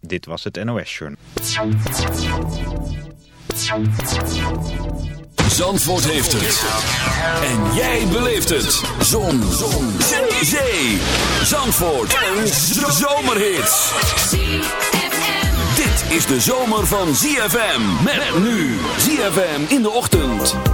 Dit was het NOS Journal. Zandvoort heeft het. En jij beleeft het. Zon. Zon. Zee. Zee. Zandvoort. Een zomerhit. Dit is de zomer van ZFM. Met nu. ZFM in de ochtend.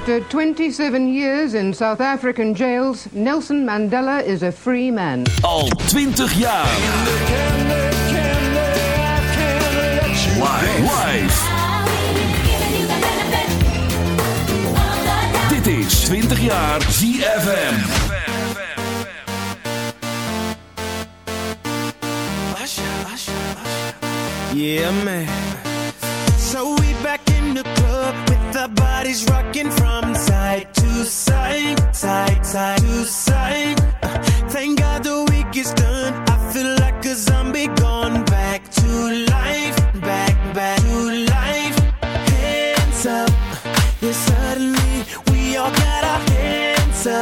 After 27 years in South African jails, Nelson Mandela is a free man. Al 20 jaar. Dit is 20 jaar ZFM. Yeah, man. So we back in the club with the bodies rocking.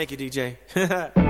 Thank you, DJ.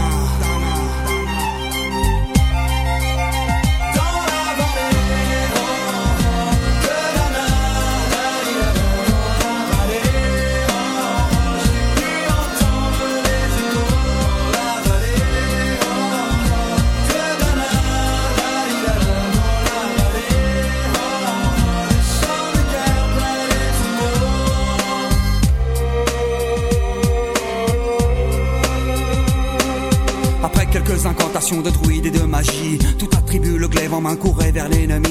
Vers l'ennemi.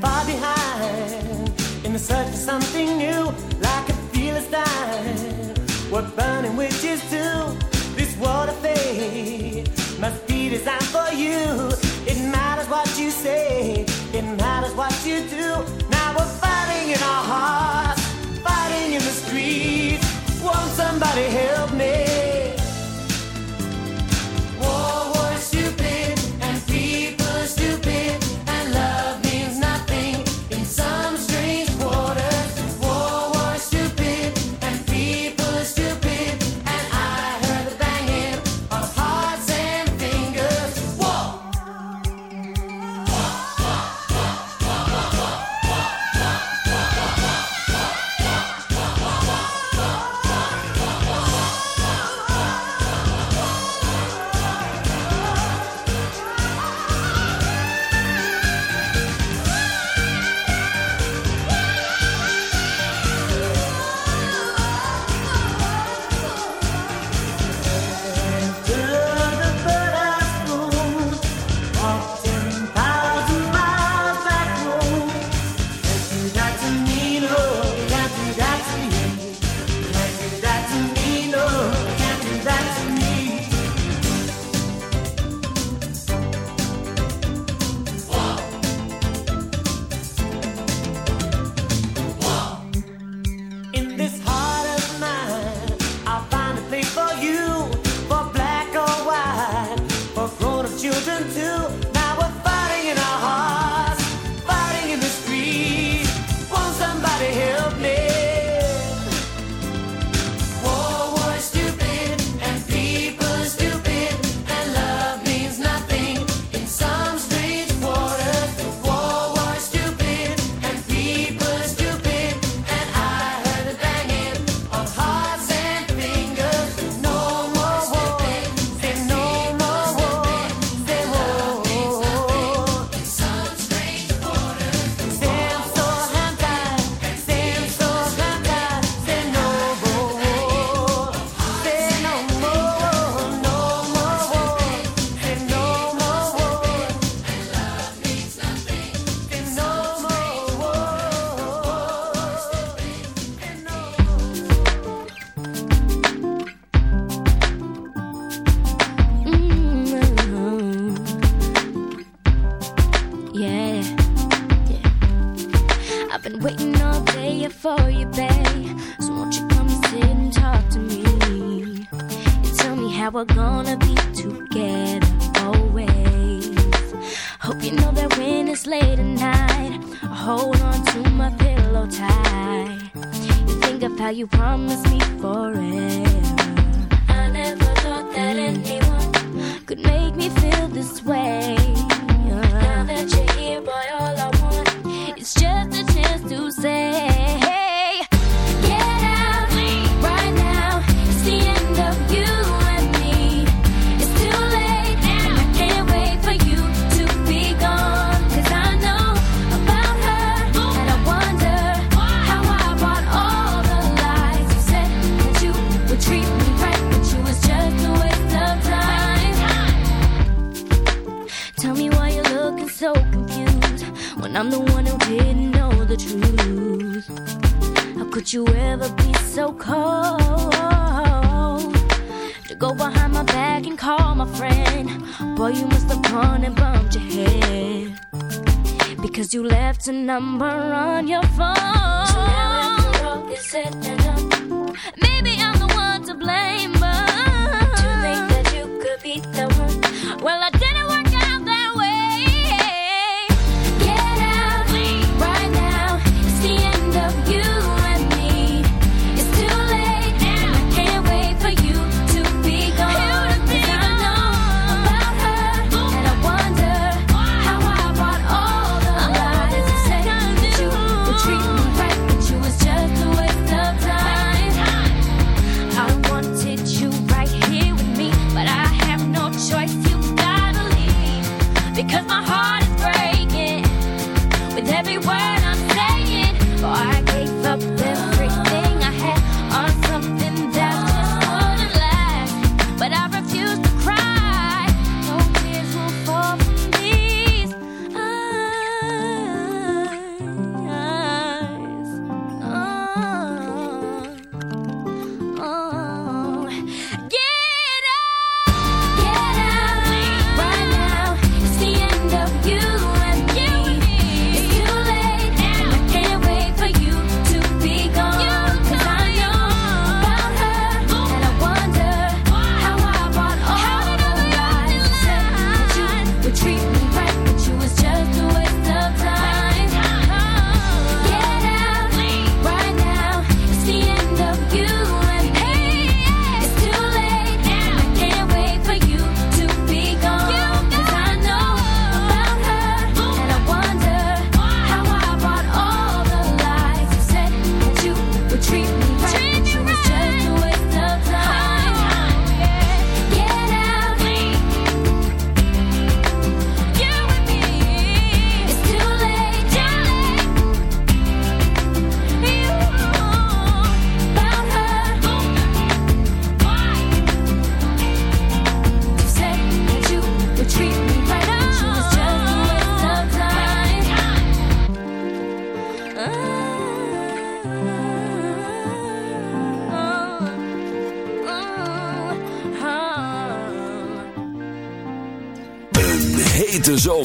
far behind in the search for something new, like a fearless dying. We're burning witches too. This world of faith must be designed for you. It matters what you say, it matters what you do. Now we're fighting in our hearts, fighting in the streets. Won't somebody help me? when I'm the one who didn't know the truth? How could you ever be so cold? To go behind my back and call my friend. Boy, you must have gone and bumped your head. Because you left a number on your phone. So now after all is said and done, maybe I'm the one to blame, but too think that you could be the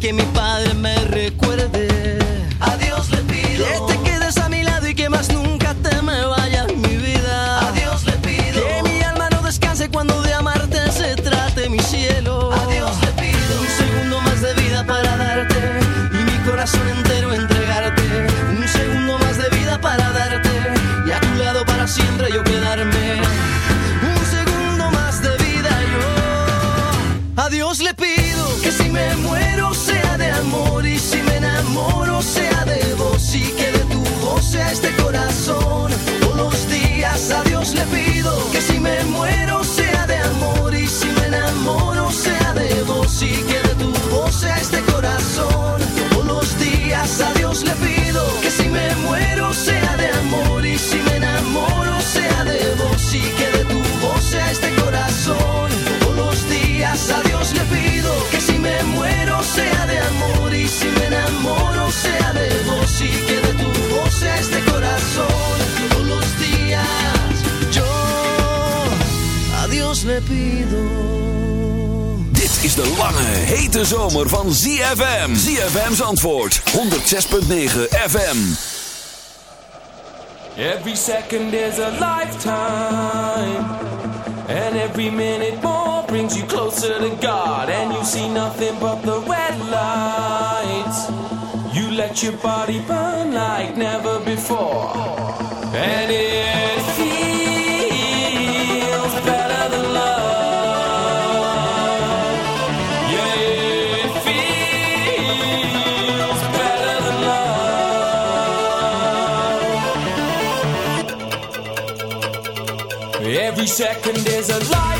Que mi Dit is de lange, hete zomer van ZFM. ZFM's antwoord, 106.9 FM. Every second is a lifetime, and every minute more brings you closer to God. And you see nothing but the red lights. You let your body burn like never before, and it second is a lifetime,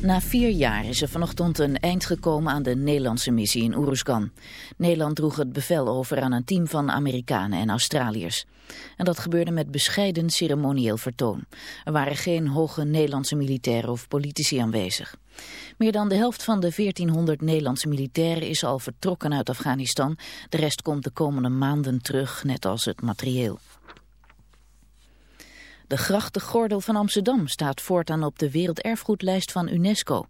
Na vier jaar is er vanochtend een eind gekomen aan de Nederlandse missie in Oeruzgan. Nederland droeg het bevel over aan een team van Amerikanen en Australiërs. En dat gebeurde met bescheiden ceremonieel vertoon. Er waren geen hoge Nederlandse militairen of politici aanwezig. Meer dan de helft van de 1400 Nederlandse militairen is al vertrokken uit Afghanistan. De rest komt de komende maanden terug, net als het materieel. De grachtengordel van Amsterdam staat voortaan op de werelderfgoedlijst van UNESCO.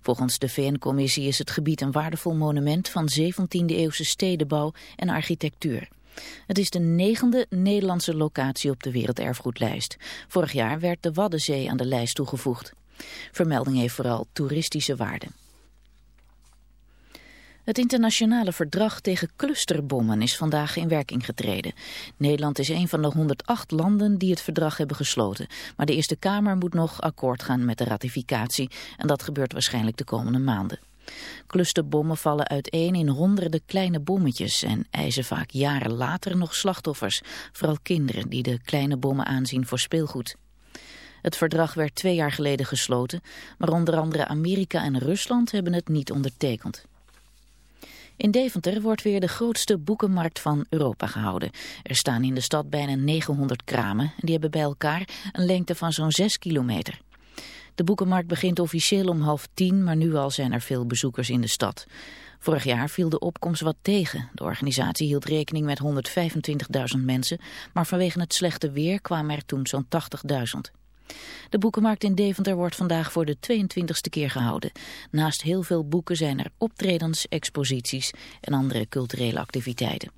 Volgens de VN-commissie is het gebied een waardevol monument van 17e-eeuwse stedenbouw en architectuur. Het is de negende Nederlandse locatie op de werelderfgoedlijst. Vorig jaar werd de Waddenzee aan de lijst toegevoegd. Vermelding heeft vooral toeristische waarde. Het internationale verdrag tegen clusterbommen is vandaag in werking getreden. Nederland is een van de 108 landen die het verdrag hebben gesloten. Maar de Eerste Kamer moet nog akkoord gaan met de ratificatie. En dat gebeurt waarschijnlijk de komende maanden. Clusterbommen vallen uiteen in honderden kleine bommetjes en eisen vaak jaren later nog slachtoffers. Vooral kinderen die de kleine bommen aanzien voor speelgoed. Het verdrag werd twee jaar geleden gesloten, maar onder andere Amerika en Rusland hebben het niet ondertekend. In Deventer wordt weer de grootste boekenmarkt van Europa gehouden. Er staan in de stad bijna 900 kramen en die hebben bij elkaar een lengte van zo'n 6 kilometer. De boekenmarkt begint officieel om half tien, maar nu al zijn er veel bezoekers in de stad. Vorig jaar viel de opkomst wat tegen. De organisatie hield rekening met 125.000 mensen, maar vanwege het slechte weer kwamen er toen zo'n 80.000. De boekenmarkt in Deventer wordt vandaag voor de 22e keer gehouden. Naast heel veel boeken zijn er optredens, exposities en andere culturele activiteiten.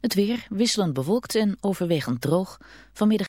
Het weer wisselend bewolkt en overwegend droog. Vanmiddag